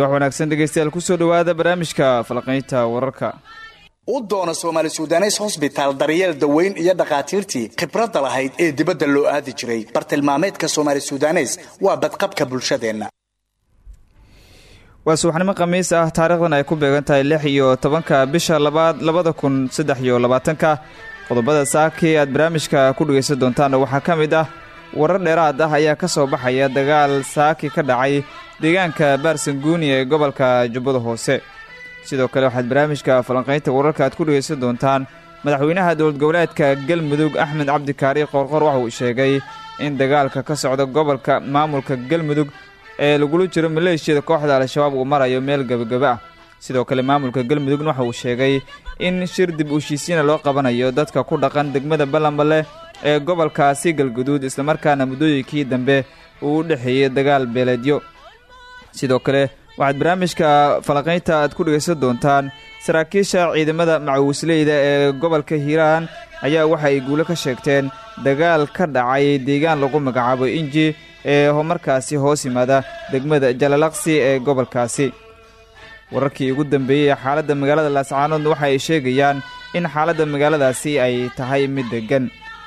subax wanaagsan dhegeystayaal ku soo dhowaada barnaamijka falaqaynta wararka. U doona soomaali sudanes hosbitaal daryeel daweyn iyo dhakhaatiirtii khibradda lahayd ee dibadda loo aadi jiray. Bartilmaameedka soomaali sudanes waa badqabka bulshadeenna. Waa subaxnimo khamiis ah taariikhdan ay ku beegan tahay lix iyo tobanka bisha labaad labada kun saddex iyo labaatanka. Qodobada saakii aad barnaamijka ku dhegaysan doontaan waxaa ka mid ah warar dheeraad ah ayaa ka soo baxaya dagaal saaki ka dhacay deegaanka baarsanguuni ee gobolka jubbada hoose. Sidoo kale waxaad barnaamijka falanqaynta wararka aad ku dhegaysan doontaan madaxweynaha dowlad goboleedka galmudug axmed cabdikaari qoorqor waxa uu sheegay in dagaalka ka socda gobolka maamulka galmudug ee lagula jiro maleeshiyada kooxda al-shabaab uu marayo meel gebagaba ah. Sidoo kale maamulka galmudugna waxa uu sheegay in shir dib uushiisiina loo qabanayo dadka ku dhaqan degmada ballanballe ee gobolkaasi galguduud islamarkaana muddooyinkii dambe uu u dhexeeyey dagaal beeleedyo sidoo kale waxaad barnaamijka falaqaynta aad ku dhegaysan doontaan saraakiisha ciidamada macawisleyda ee gobolka hiiraan. Ayaa waxa ay guulo ka sheegteen dagaal ka dhacay deegaan lagu magacaabo inji ee markaasi hoos yimaada degmada jalalaqsi ee gobolkaasi. Wararkii ugu dambeeyey xaaladda magaalada laascaanoodna waxa ay sheegayaan in xaaladda magaaladaasi ay tahay mid deggan.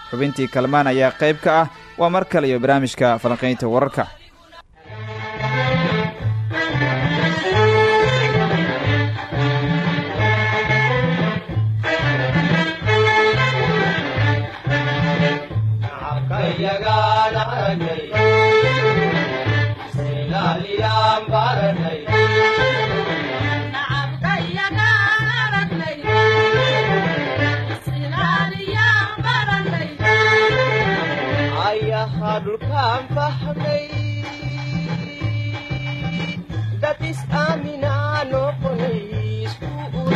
Xubintii kalmaan ayaa qayb ka ah waa mar kale iyo barnaamijka falanqaynta wararka dhulkaan fahmay dad is aaminaa noqonay isku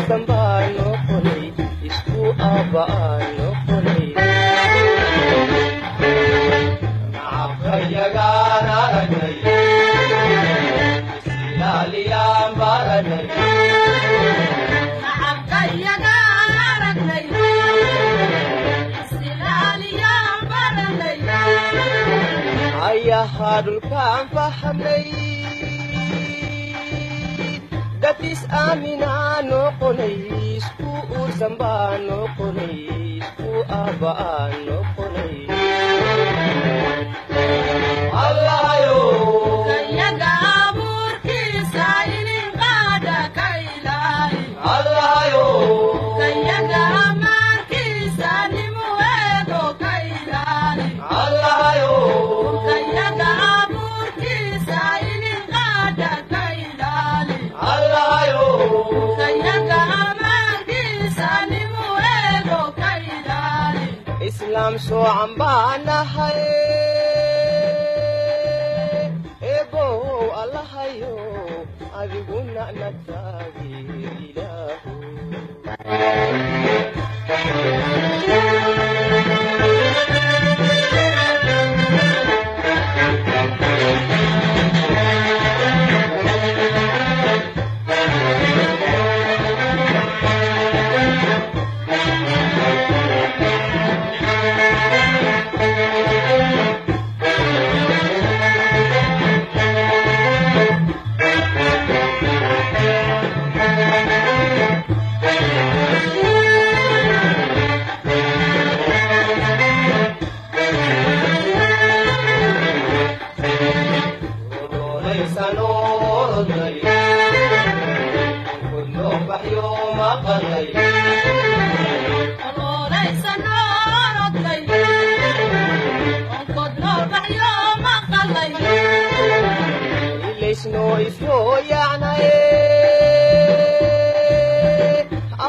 dambaa noqonay isku aabba'aa noqonay dhulkaan fahmay dad is aaminaa noqonay isku uursan baa noqonay isku aabba'aa noqonay islaam soocan baa nahay eebow allahayo adiguna nagtaagi ilaahu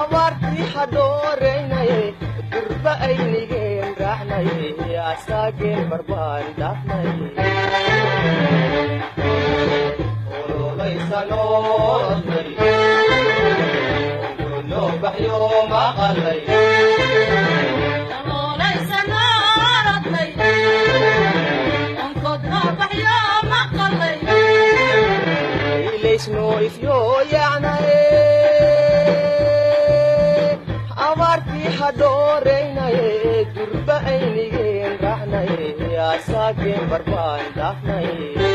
abaartii hadhooreynaye durba aynigeen raacnaye asaageen barbaan dhaafnaye abaartii hadhooreynaye durba aynigeen raacnaye asaageen barbaan dhaafnaye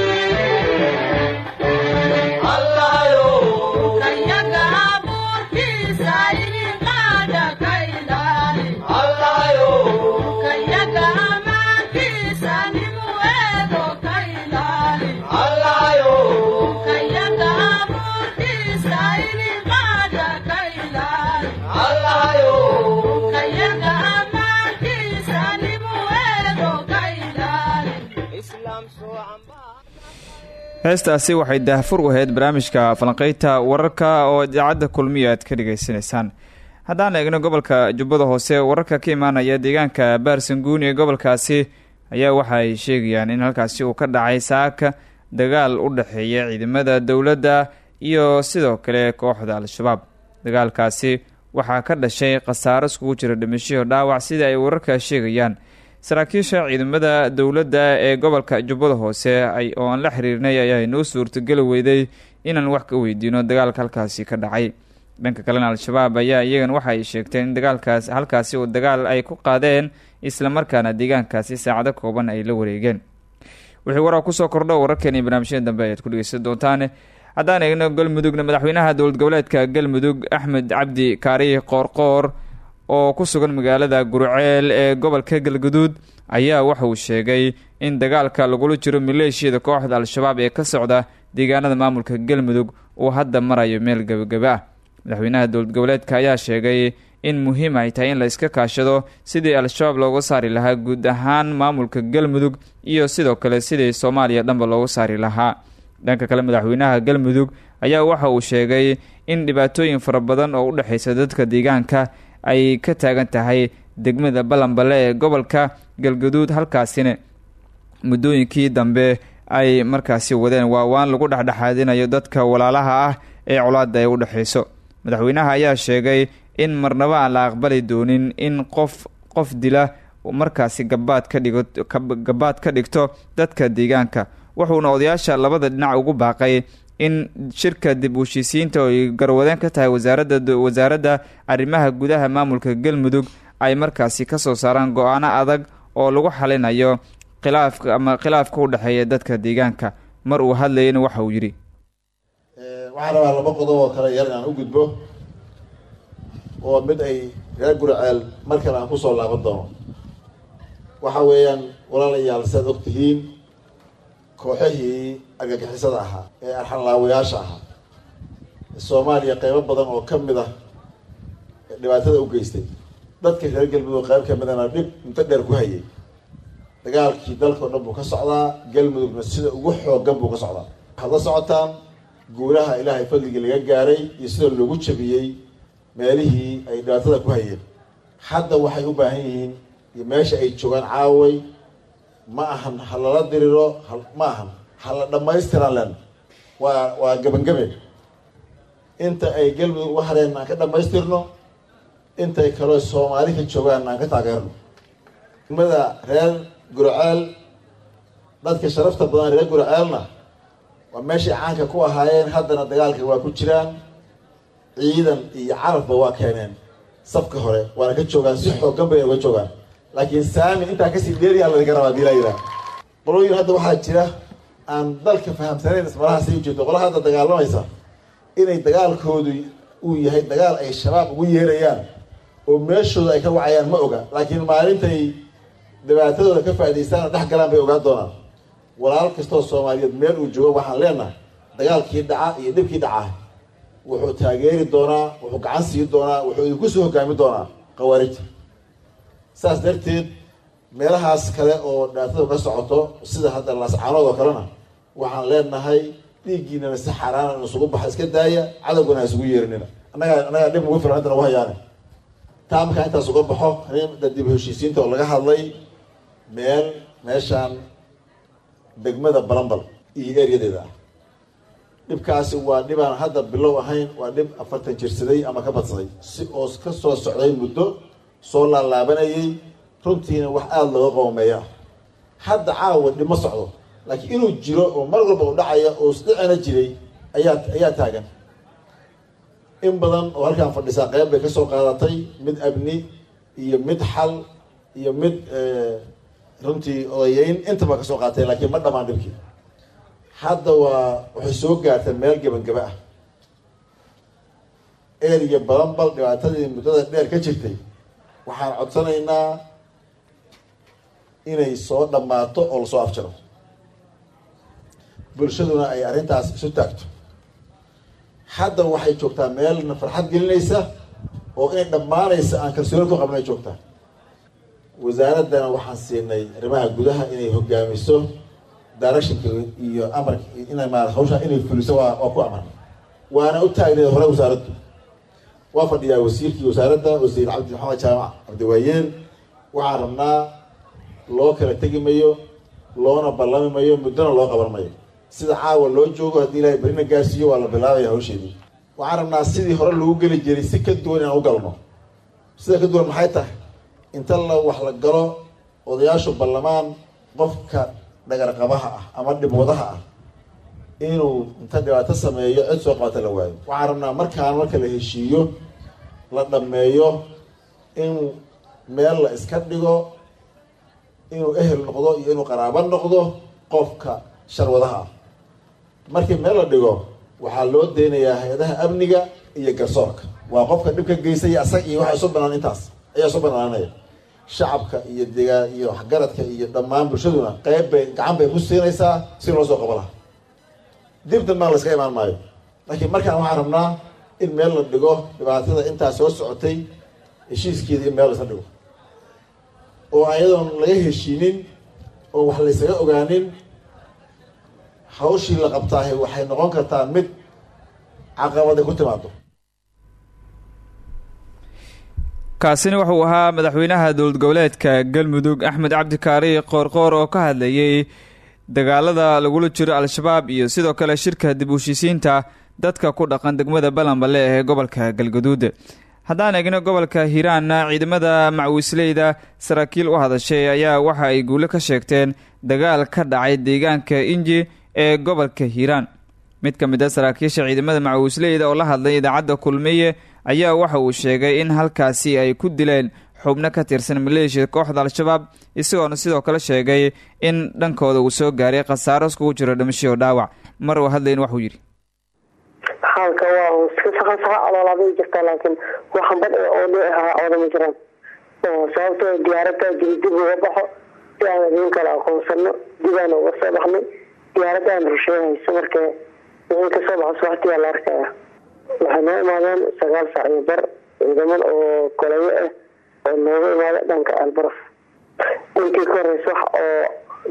heestaasi waxay daahfur u ahayd barnaamijka falanqeynta wararka oo idaacadda kulmiya aad ka dhagaysanaysaan haddaan eegno gobolka jubbada hoose wararka ka imaanaya deegaanka baarsanguuni ee gobolkaasi ayaa waxa ay sheegayaan in halkaasi uu ka dhacay saaka dagaal u dhexeeya ciidamada dowladda iyo sidoo kale kooxda al-shabaab. Dagaalkaasi waxaa ka dhashay khasaaro iskugu jira dhimashiyo dhaawac sida ay wararka sheegayaan saraakiisha ciidamada dowladda ee gobolka jubbada hoose oo aan la xiriirnay ayaa noo suurtogeli weyday inaan wax ka weydiino dagaalka halkaasi ka dhacay. Dhanka kalena al-shabaab ayaa iyagana waxa ay sheegteen in dagaalkaas halkaasi uu dagaal ay ku qaadeen islamarkaana deegaankaasi saacado kooban ay la wareegeen. Wixii waraa ku soo kordho wararkeeni barnaamijyada dambe ayaad ku dhegeysan doontaan. Haddaan eegno galmudugna madaxweynaha dowlad goboleedka galmudug axmed cabdi kaari qoorqoor oo ku sugan magaalada gurceel ee gobolka galguduud ayaa waxa uu sheegay in dagaalka lagula jiro maleeshiyada kooxda al-shabaab ee ka socda deegaanada maamulka galmudug uu hadda marayo meel gebagaba ah madaxweynaha dowlad goboleedka ayaa sheegay in muhiim ay tahay in la iska kaashado sidii al-shabaab looga saari lahaa guud ahaan maamulka galmudug iyo sidoo kale sidii soomaaliya dhanba looga saari lahaa. Dhanka kale madaxweynaha galmudug ayaa waxa uu sheegay in dhibaatooyin fara badan oo u dhexeysa dadka deegaanka ay ka taagan tahay degmada balanbale ee gobolka galgaduud halkaasina muddooyinkii dambe ay markaasi wadeen waawaan lagu dhexdhexaadinayo dadka walaalaha ah ee colaada ay u dhexeyso madaxweynaha ayaa sheegay in marnaba aan la aqbali doonin in qof qof dila markaasi gabaad ka dhigo gabaad ka dhigto dadka deegaanka wuxuuna odayaasha labada dhinac ugu baaqay in shirka dib u heshiisiinta oo garwadeen ka tahay wasaaradda wasaaradda arrimaha gudaha maamulka galmudug ay markaasi ka soo saaraan go'aano adag oo lagu xalinayo khilaafka ama khilaafka u dhexeeya dadka deegaanka. Mar uu hadlayana waxa uu yidhi waxaan rabaa laba qodob oo kale yar inaan u gudbo oo mid ay reer guriceel mar kale aan ku soo laaban doono. Waxa weeyaan walaalayaal siaad og tihiin kooxihii argagixisada ahaa ee arxanlaawayaasha ahaa soomaaliya qeybo badan oo ka mid ah dhibaatada u geystay. Dadka reer galmudug qayb ka midana dhib inta dheer ku hayay dagaalkii dalkao dhan buu ka socdaa galmudugna sida ugu xoogan buu ka socdaa. Waxaad la socotaan guulaha ilaahay fadligii laga gaaray iyo sida loogu jabiyey meelihii ay dhibaatada ku hayeen. Hadda waxay u baahan yihiin iyo meesha ay joogaan caaway ma ahan ha lala diriro ma ahan ha la dhammaystiraan len waa waa gebangabe inta ay galmudug uga hareen aan ka dhammaystirno intay kaloo soomaali ka joogaan aan ka taageerno. Nimada reer gurceel dadka sharafta badan reer gurceelna waa meeshay caanka ku ahaayeen haddana dagaalka waa ku jiraan. Ciidan iyo carabba waa keeneen. Safka hore waana ka joogaan si xoogan bayna uga joogaan laakiin saami intaa ka sii dheeriyaa ladiga rabaa yidhaha qolooyin hadda waxaa jira aan dalka fahamsanayn ismalahaasay ujeedo qolaha hadda dagaalamaysa inay dagaalkoodu uu yahay dagaal ay shabaab ugu yeerayaan oo meeshooda ay ka wacayaan ma oga. Laakiin maalintay dhibaatadooda ka faa'idaystaan dhex galaan bay ogaan doonaan. Walaal kastoo soomaaliyeed meel uu joogo waxaan leenahay dagaalkii dhaca iyo dhibkii dhaca wuxuu taageeri doonaa wuxuu gacan siin doonaa wuxuu idinku soo hogaami doonaa khawaarijta saas darteed meelahaas kale oo dhibaatadu ka socoto sida hadda laascaanood oo kalena waxaan leenahay dhiiggiinana si xaaraana in isugu baxa iska daaya cadowgana ha isugu yeerinina. Annagaa annagaa dhib ugu filan intan ugu taa markaa intaas uga baxo dib heshiisiinta oo laga hadlay meel meeshaan degmada balambal iyo eryadeeda. Ah dhibkaasi waa dhibaan hadda bilow ahayn waa dhib afartan jirsaday ama ka badsaday. Si oo ka soo socday muddo soo laalaabanayay runtiina wax aada looga qoomeeya. Hadda caawa dhibma socdo laakiin inuu jiro oo mar walba u dhacaya oo isdhicina jiray ayaa ayaa taagan. In badan oo halkaan fadhisaa qeyb bay ka soo qaadatay mid abni iyo mid xal iyo mid runtii odayeyn intaba ka soo qaadatay laakiin ma dhamaan dhibkii. Hadda waa waxay soo gaartay meel gebangaba ah. Eriya balanbal dhibaatadii muddada dheer ka jirtay waxaan codsanaynaa inay soo dhammaato oo la soo afjaro. Bulshaduna ay arrintaas isu taagto. Hadda waxay joogtaa meelna farxad gelinaysa oo inay dhammaanaysa aan kalsooni ku qabnay joogtaa. Wasaaraddana waxaan siinay arrimaha gudaha inay hogaamiso directionka iyo amarka inay maarata hawshaa inay fuliso waa waa ku amar. Waana u taagneed hore wasaaraddu waa fadhiyaa wasiirkii wasaaradda wasiir cabdi jaamac cabdiwaayeen. Waxaan rabnaa loo kala tegi mayo loona ballami mayo muddona loo qaban mayo. Sida caawa loo joogo haddii ilaahay berina gaarsiiyo waa la bilaabaya hawsheedii waxaan rabnaa sidii hore lagu geli jiray si ka duwan inaan u galno. Sida ka duwan maxay tahay? Inta la wax la galo odayaashu ballamaan qofka dhagarqabaha ah ama dhibwadaha ah inuu inta dhibaato sameeyo cid soo qabata la waayo. Waxaan rabnaa markaan marka la heshiiyo la dhammeeyo in meel la iska dhigo inuu ehel noqdo iyo inuu qaraabo noqdo qofka sharwadaha ah. Markii meel la dhigo waxaa loo deynayaa hay'adaha amniga iyo garsoorka. Waa qofka dhibka geysaya asag iyo waxa isu banaan intaas ayaa isu banaananaya shacabka iyo degaan iyo waxgaradka iyo dhammaan bulshaduna qeyb bay gacan bay ku siinaysaa si loo soo qabo laha dib dambaan la iska imaan maayo. Laakiin markaan waxaan rabnaa in meel la dhigo dhibaatada intaa soo socotay heshiiskeeda in meel la iska dhigo. Oo ayadoon laga heshiinin oo wax laysaga ogaanin hawshii la qabtaahe waxay noqon kartaa mid caqabaday ku timaado kaasina wuxuu ahaa madaxweynaha dowlad goboleedka galmudug axmed cabdikaari qoorqoor oo ka hadlayay dagaalada lagula jiro al-shabaab iyo sidoo kale shirka dib u heshiisiinta dadka ku dhaqan degmada balanbale ee gobolka galgaduud haddaan eegno gobolka hiiraanna ciidamada macwisleyda saraakiil u hadashay ayaa waxa ay guulo ka sheegteen dagaal ka dhacay deegaanka inji ee gobolka hiiraan mid ka mid a saraakiisha ciidamada macwisleyda oo la hadlay idaacadda kulmiye ayaa waxa uu sheegay in halkaasi ay ku dileen xubno ka tirsan maleeshiya kooxda al-shabaab isagoona sidoo kale sheegay in dhankooda uu soo gaaray khasaaro iskugu jiro dhimashiyo dhaawac. Mar uu hadlayn waxuu yidhi. Xaalka waa saqa caloolaaday jirtaa laakiin waxan bad ee oo dhii ahaa ooda ma jiraan sababtoo diyaaradda jiri dib uga baxo si aan idiin kala aqoonsano dibaan uga soo baxnay diyaaradaan rusheehayso marka wixii ka soo baxo subaxtiyaa la arkaya waxay noo imaadeen sagaal saac iyo bar ciidaman oo kolayo ah nooga imaada dhanka albaraf intii ka horeysa wax oo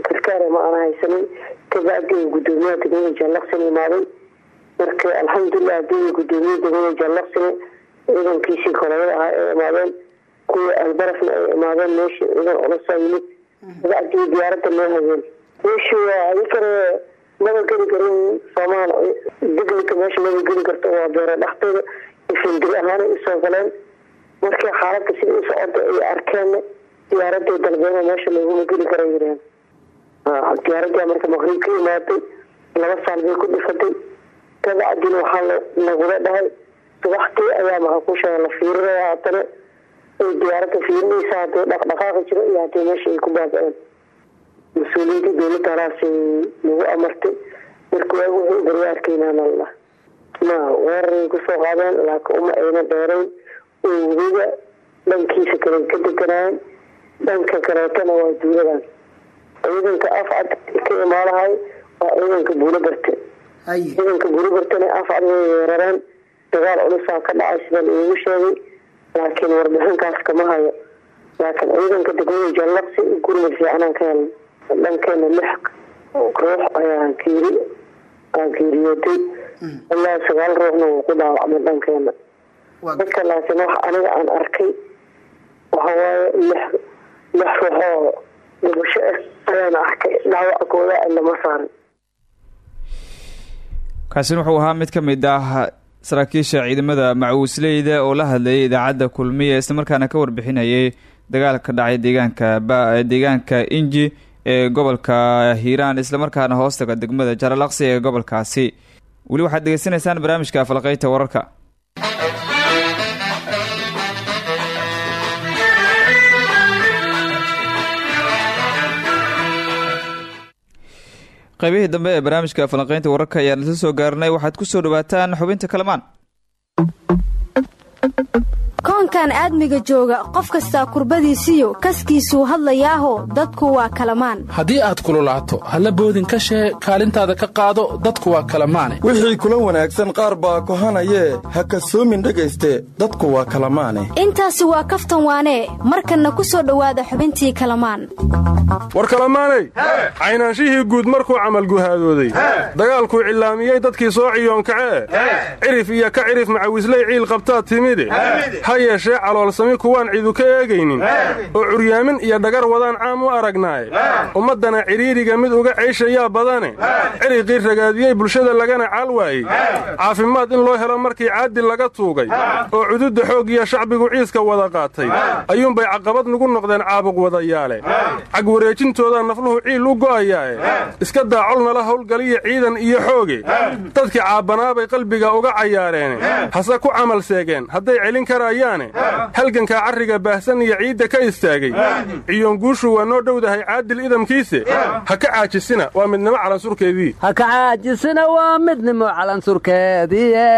gargaara ma aana haysanin. Kabacdi gudoomiyaha degmada jaalaqsin imaaday marka alxamdulilah haddii gudoomiye degmada jaalaqsine ciidankiisii kolayada ahaa ay imaadeen kuwii albarafna ay imaadeen meeshii ciidan culusaa yimid kabacdii diyaaradda noo hageen meeshii waa ayakana maba geli karin soomaal dignika meesha maba geli karto waa beero dhexdeeda ifindiri ahaana u soo galeen markii xaaladda sidai u socota ay arkeenna diyaaraday dalbeena meesha looguma geli kara yireen diyaaradaa marka maqrib ka imaaday laba saal bay ku dhifatay kabacdina waxaa lagula dhahay subaxtii ayaa maxakusha la fiirinaya haddana ay diyaaradda fiirinaysa haddii dhaqdhaqaaqi jiro iyo haddii meesha ay ku baaba-een. Mas'uuliyiinta dowladda halaasay lagu amartay marka waagu wuxuu bari arkeynaanalla ma weeraray ku soo qaadeen laakiin uma ayna dheerayn weliba dhankiisa kale ka deganaayen dhanka kaleetana waa duuladan ciidanka afcad ka imaalahay waa ciidanka buulo barte ciidanka buulo bartena afcad way weerareen dagaal culusaa ka dhacay sida laigu sheegay laakiin warbixinkaas kama hayo laakiin ciidanka degmada jallaqsi gurmad fiicanaan ka helnay dhankeena lix ruux ayaa geeri geeriyooday ilaa sagaal ruuxna wuu ku dhaawacmay dhankeena dadka laakiin wax aniga aan arkay waxawaaye lix lix ruux oo dhibasho ah ayaan arkay. Dhaawackooda lama saarin. Kaasina wuxuu ahaa mid ka mid ah saraakiisha ciidamada macuusleyda oo la hadlayay idaacadda kulmiya islamarkaana ka warbixinayay dagaal ka dhacay deegaanka deegaanka inji ee gobolka hiiraan islamarkaana hoostaga degmada jaralaqsi ee gobolkaasi. Weli waxaad degeysanaysaan barnaamijka falqeynta wararka qaybihii dambe ee barnaamijka falanqeynta wararka ayaan isla soo gaarnay. Waxaad ku soo dhawaataan xubinta kalamaan koonkan aadmiga jooga qof kastaa kurbadiisiyo kaskiisuu hadlayaaho dadku waa kalamaan. Haddii aad kululaato halla boodin ka shee kaalintaada ka qaado dadku waa kalamaane. Wixii kula wanaagsan qaar baa kohanayee ha kasoomin dhegayste dadku waa kalamaane. Intaasi waa kaftan waanee markanna ku soo dhowaada xubintii kalamaan. War kalamaanay caynaanshihii guud markuu camalguhaadooday dagaalkuu cillaamiyey dadkii soo ciyoonkacee cirif iyo ka cirif macawisley ciil qabtaa timide ha yeeshee caloolsami kuwaan cidu ka eegaynin? Oo curyaamin iyo dhagar wadaan caam u aragnaaye ummaddana cidhiiriga mid uga ceyshayaa badane. Ciriqii ragaadiyey bulshada lagana caal waayey. Caafimaad in loo helo markii caadil laga tuugay. Oo cududda xoog iyo shacbigu ciiska wada qaatay. Ayuunbay caqabad nugu noqdeen caabuq wadayaale. Cag wareejintoodaa nafluhu ciil u go'ayaae iska daacolnala howlgaliya ciidan iyo xooge. Dadkii caabbanaabay qalbiga uga cayaareene hase ku camal seegeen. Hadday celin karayaane halgankaa carriga baahsan iyo ciidda ka istaagay ciyoonguushu waa noo dhowdahay caadil idamkiise ha ka caajisina waa midnimo calansurkeedii ha ka caajisina waa midnimo calansurkeediie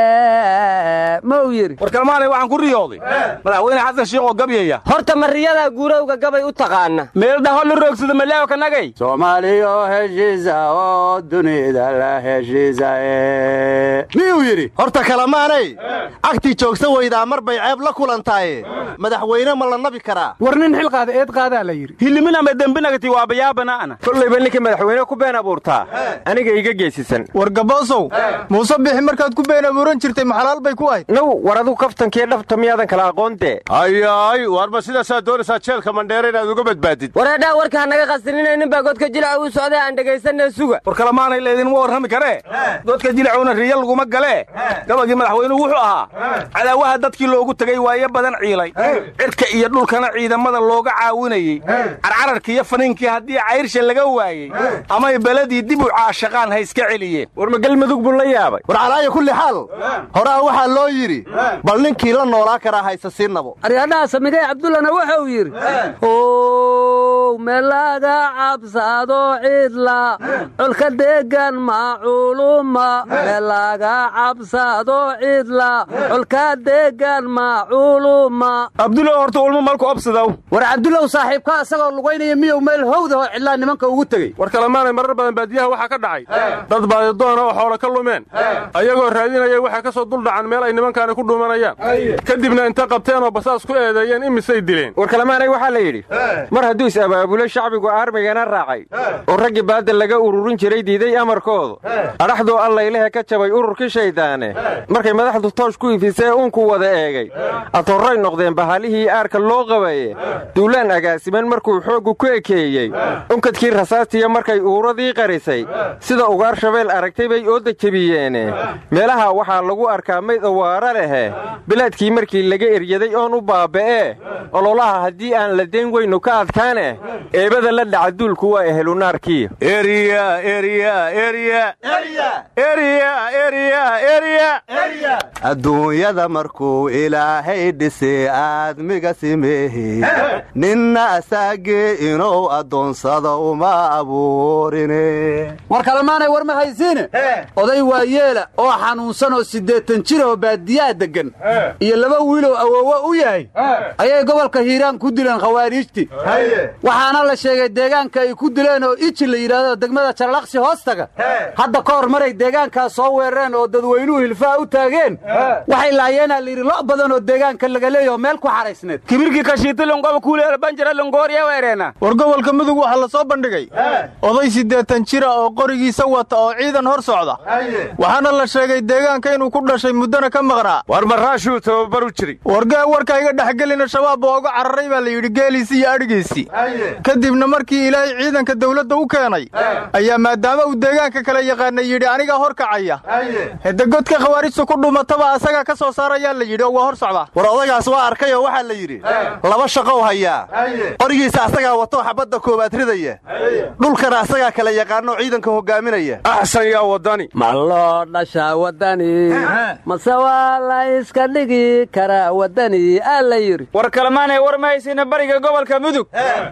u yidhi warkalmaanay waxaan ku riyooday madaxweyne xasan shiikh oo gabyaya horta mariyada guurowga gabay u taqaana meeldhaho la roogsada maleeyo kanagay soomaaliyo heshiisa oo dunida la heshiisaye miyuu yidhi horta kalamaanay cagtii joogsa weydaa mar ceeb la kulantaaye madaxweyne ma la nabi karaa. War nin xil qaada eed qaadaa la yidhi. Hiliminama dembinagati waabayaabanaana kollayba ninkii madaxweyne ku been abuurtaa. Aniga iga geesisan. War gaboosow muuse bixi markaad ku been abuuran jirtay maxalaal bay ku ahayd. Now war adigu kaftankiiyo dhabta miyaadan kala aqoontee ayaay waarma sidaasaa doonaysaa jeelka mandheere inaad uga badbaadid. Wareedhaa warka hanaga qastinina nin baa godka jilaca uu socday aan dhegaysanee suga. War kalamaanay leedinma warrami karee godka jilacuna riya laguma galee gabagii madaxweynuhu wuxuu ahaa cadaawaha dadkii loogu tegay waayo badan ciilay. Cirka iyo dhulkana ciidamada looga caawinayey. Carcararkii iyo faniinkii haddii cayrsha laga waayey amay beledii dib u caashaqaan ha iska celiyeen. War ma galmudug buu la yaabay? War calaaya kulli xaal. Horaa waxaa loo yidhi bal ninkii la noolaa karaa hayse sii nabo. Aryadhaha samigay cabdullana wuxuu yidhi ow meelaga cabsado cidla colka deegan maculuma meelaga cabsado cidla colka deegan maculuma abdulow horta ulma malku obsadaw war cabdulow saaxiibka isagoo lugaynaya miyuu meel howdahoo cidlaa nimanka ugu tegey war kalamaanay marar badan baadiyaha waxaa ka dhacay. Dad baadidoona oo xoolo ka lumeen. Ayagoo raadinaya waxay ka soo duldhacan meel ay nimankaani ku dhumanayaan kadibna inta qabteen oo basaas ku eedeeyeen imisay dileen. War kalamaanay waxaa la yidhi mar hadduu is-abaabulo shacbigu aarmigana raacay. Oo raggii baadda laga ururin jiray diiday amarkoodu. Adhaxduu allaylehe ka jabay ururkii shayddaane markay madaxdu toosh ku ifisee uunku wada eegay atorray noqdeen bahalihii aarka loo qabaye duulaan agaasiman markuu xooggu ku ekeeyey. Unkadkii rasaastiya markay uuradii qarisay. Sida ugaar shabeel aragtay bay ooda jebiyeene meelaha waxaa lagu arkaa mayd awaara lehe bilaadkii markii laga eryaday oon u baaba'ee ololaha haddii aan la dayn weynu ka adkaane eebada la dhaca duulku waa ehelunaarkii. Adduunyada markuu ilaahay dhisay aadmiga simeehi ninna asaagee inuu addoonsado uma abuurine war kalamaanay war ma haysiine oday waayeela oo xanuunsan oo siddeetan jir oo baadiyaha deggan. Iyo laba wiiloo awoowo u yahay. Ayay gobolka hiiraan ku dileen khawaariijti waxaana la sheegay deegaanka ay ku dileen oo iji la yidhaahdo degmada jarlaqsi hoostaga. Hadda ka hor maray deegaankaas soo weerareen oo dadweynuhu hilfaa u taageen. Waxay laayeenaa layidhi lo' badan oo deegaanka laga leeyaho meel ku xaraysneed. Kibirkii kashiitilongoba kuuleela banjara longooriya weereena war gobolka mudug waxaa la soo bandhigay. Oday siddeetan jira oo qorigiisa wata oo ciidan hor socda. Waxaana la sheegay deegaanka inuu ku dhashay muddana ka maqnaa. War maraashuu tababaru jiri wargaa warka iga dhexgelina shabaab baa uga cararay baa la yidhi geeliisii iyo adhigiisii kadibna markii ilaahay ciidanka dawladda u keenay ayaa maadaama uu deegaanka kale yaqaanay yidhi anigaa hor kacaya. Hede godka ku dhumataba asagaa ka soo saarayaa la yidhi oo waa hor socdaa war odagaas waa arkay oo waxaa la yidhi laba shaqow hayaa qorigiisa asagaa watoo xabadda koowaad ridaya dhulkana asagaa kala yaqaanoo ciidanka hogaaminaya axsan yaa wadani ma loo dhashaa wadani mase waa la iska dhigi karaa wadani aa la yidhi. War kalemaanay war mahaysina bariga gobolka mudug.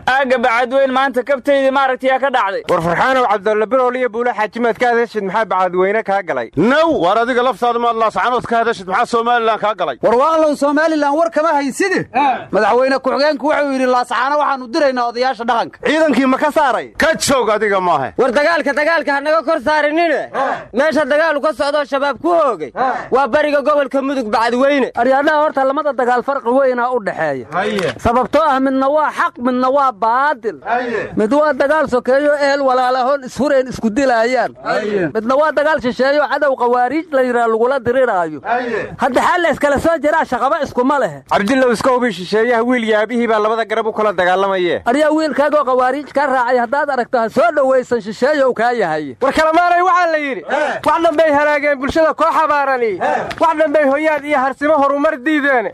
Aagga bacadweyn maanta kabtaydii maaragtiyaa ka dhacday. War farxaanow cabdulla birool iyo buule xaajimaad ka hadashid maxaa bacadweyne kaa galay? Naw war adiga laftaada maad laascanood ka hadashid maxaa somalilan kaa galay somalilan war kama hayside madaxweyne ku-xigeenku wuxuu yidhi laascaano waxaannu diraynaa odayaasha dhaqanka. Ciidankii ma ka saaray? Ka joog adiga maahe war dagaalka dagaalka hanaga kor saarinine. Meesha dagaalu ka socdoo shabaab ku hoogay. Waa bariga gobolka mudug bacadweyne aryaadhaha horta lamada dagaal farqi weynaa u dhexeeya sababtoo ah midna waa xaq midna waa baadil. Mid waa dagaal sokeeyo ehel walaalahoon ishureen isku dilaayaan. Midna waa dagaal shisheeyo cadow qawaariij la yidhaa lagula diriraayo. Hadda xal la iskala soo jiraa shaqaba iskuma lehe cabdillow iska hubi shisheeyaha wiil yaabihii baa labada garab u kala dagaalamayee aryaa wiilkaagoo qawaariij kaa raacay haddaad aragto ha soo dhowaysan shisheeyow kaa yahay. War kalemaanay waxaa la yidhi wax dhanbay halaageen bulshada koo xabaarani wax dhanbay hoyaad iyo harsimo horumar diideen.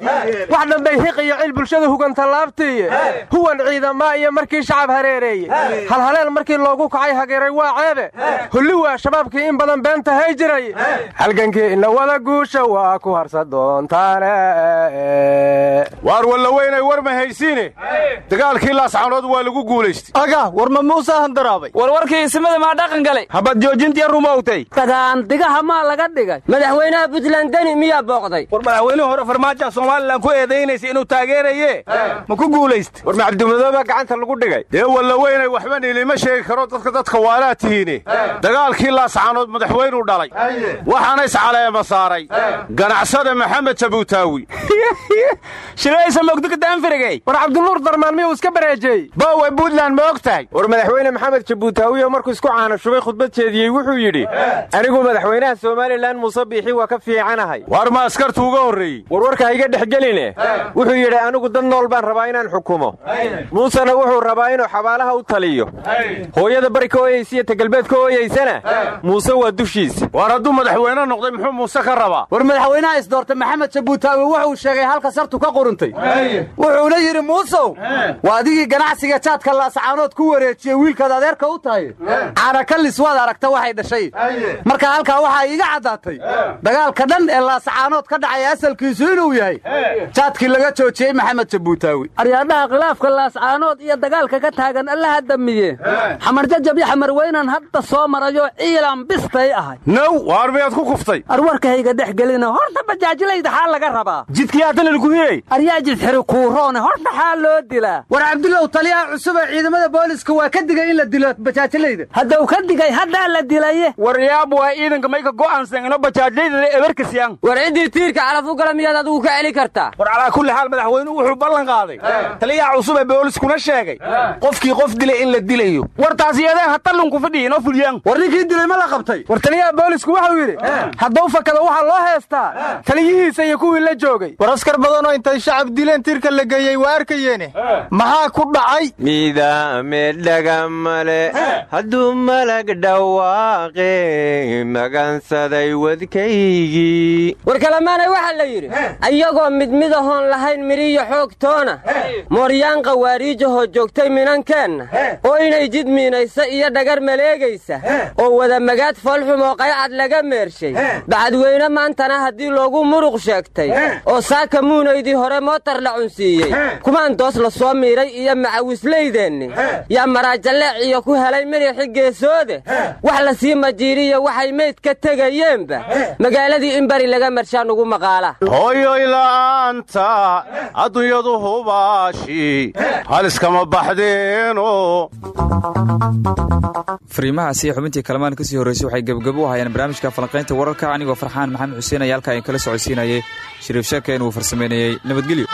Wax dhanbay hiq iyo cil bulshada hugantallaabtiiye huwan ciidamaa iyo markii shacab hareereeye halhaleel markii loogu kacay hageeray waa ceebe. Hulli waa shabaabkii in badan beenta hay jiray. Halgankii ina wada guusha waa ku harsa doontaane waar walla weynay war ma haysiine? Dagaalkii laascanood waa lagu guulaystay. Aga war ma muuse handaraabay warwarkii ismada maa dhaqan galay? Habad joojintii rumowtay dagaandigaha maa laga dhigay? Madaxweynaha puntland deni miyaa booqday? War madaxweynihii hore farmaajoa somalilan ku eedaynaysa inuu taageeraye ma ku guulaystay? War macabdimadooba gacanta lagu dhigay. Dee walla weynay waxba niilima sheegi karo dadka dadka waalaa tihiine. Dagaalkii laascanood madaxweynuu dhalay. Waxaana iscaleema saaray. Ganacsada maxamed jabuutaawi shilaysa mogdukadaanfirigay war cabdinuur darmaan miyuu iska bareejeey baawe puntland ma og tahay war madaxweyne maxamed jabuutaawiyo markuu isku caana shubay khudbad jeediyey wuxuu yidhi anigu madaxweynaha somalilan muuse biixi waa ka fiicanahay. Waar ma askartu uga horreeyey? Warwarka ha iga dhex geline? Wuxuu yidhi anigu dad nool baan rabaa inaan xukumo. Muusena wuxuu rabaa inuu xabaalaha u taliyo. Hooyada bari ka ooyaysa iyo tagalbeed ka ooyaysana muuse waa dushiisa waar hadduu madaxweyne noqday muxuu muuse ka rabaa? War madaxweynaha isdoortay maxamed jabuutaawi wuxuu sheegay halka sartu ka quruntay wuxuuna yidhi muusow waa adigii ganacsiga jaadka laascaanood ku wareejiyey wiilkaad adeerka u tahay. Caanakallis waad aragta waxay dhashay. Marka halkaa waxaa iiga caddaatay. Dagaalka dhan ee laascaanood ka dhacay asalkiisu inuu yahay jaadkii laga joojiyey maxamed jabuutaawi. Aryaadhaha khilaafka laascaanood iyo dagaalka ka taagan allaha damiye xamar jajab iyo xamar weynan hadda soo marayo ciilan bistay ahay. Naw waar miyaad ku kuftay? Arwarkahayga dhex gelina horta bajaajilayda xaa laga rabaa jidkiyaa dalilku hiyey aryaa jidxiri kuuroone horta xaa loo dilaa? War cabdullow taliyaha cusub ee ciidamada booliska waa ka digay in la dilo bajaajilayda haddau ka digay haddaa la dilaye. War yaab waa ciidanka mayka go'aansangno bajaajlaydada ebarkasiyaan war ciddii tiirka calaf u gala miyaad adigu ka kartaa? War calaa kulli xaal madaxweynuhu wuxuu ballan qaaday. Taliyaha cusub ee booliskuna sheegay. Qofkii qof dilay in la dilayo. War taas iyadeen hatallunku fadhiya inoo fuliyaan war ninkii dilay ma la qabtay. War taliyaha boolisku wuxuu yidhi hadduu fakado waxaa loo heestaa taliyihiisa iyo kuwii la joogay. War askar badanoo intay shacab dileen tiirka la geeyey waa arkayeene. Maxaa ku dhacay? Midaame dhagamale hadduu malag dhawaaqe magansaday wadkaygii. War kalemaanay waxaa la yidhi ayagoo mid midahoon lahayn midhiyo xoogtoona mooryaan qawaariijahoo joogtay minankeenna oo inay jid miinaysa iyo dhagar maleegaysa oo wada magaad foolxumoo qaycad laga meershay. Bacadweyne maantana haddii loogu muruq sheegtay oo saaka muunaydii hore mootar la cunsiiyey. Kumaan doos la soo miiray iyo macawislaydeenni yaa maraajalleec iyo ku helay midixi geesoode. Wax la sii majiiriyo waxay meyd ka tegayeenba. Magaaladii in bari laga marshaan ugu maqaala. Hooyoy la'aanta adduunyadu hubaashi. Haliskama baxdeeno? Fariimahaasi xubintii kalamaan ka sii horreysay waxay gebgabo u hayaan barnaamijka falanqaynta wararka anigoo farxaan maxamed xuseen ayaa halkaa in kala socodsiinayay. Shariif sheekayn uu farsameynayay nabadgelyo.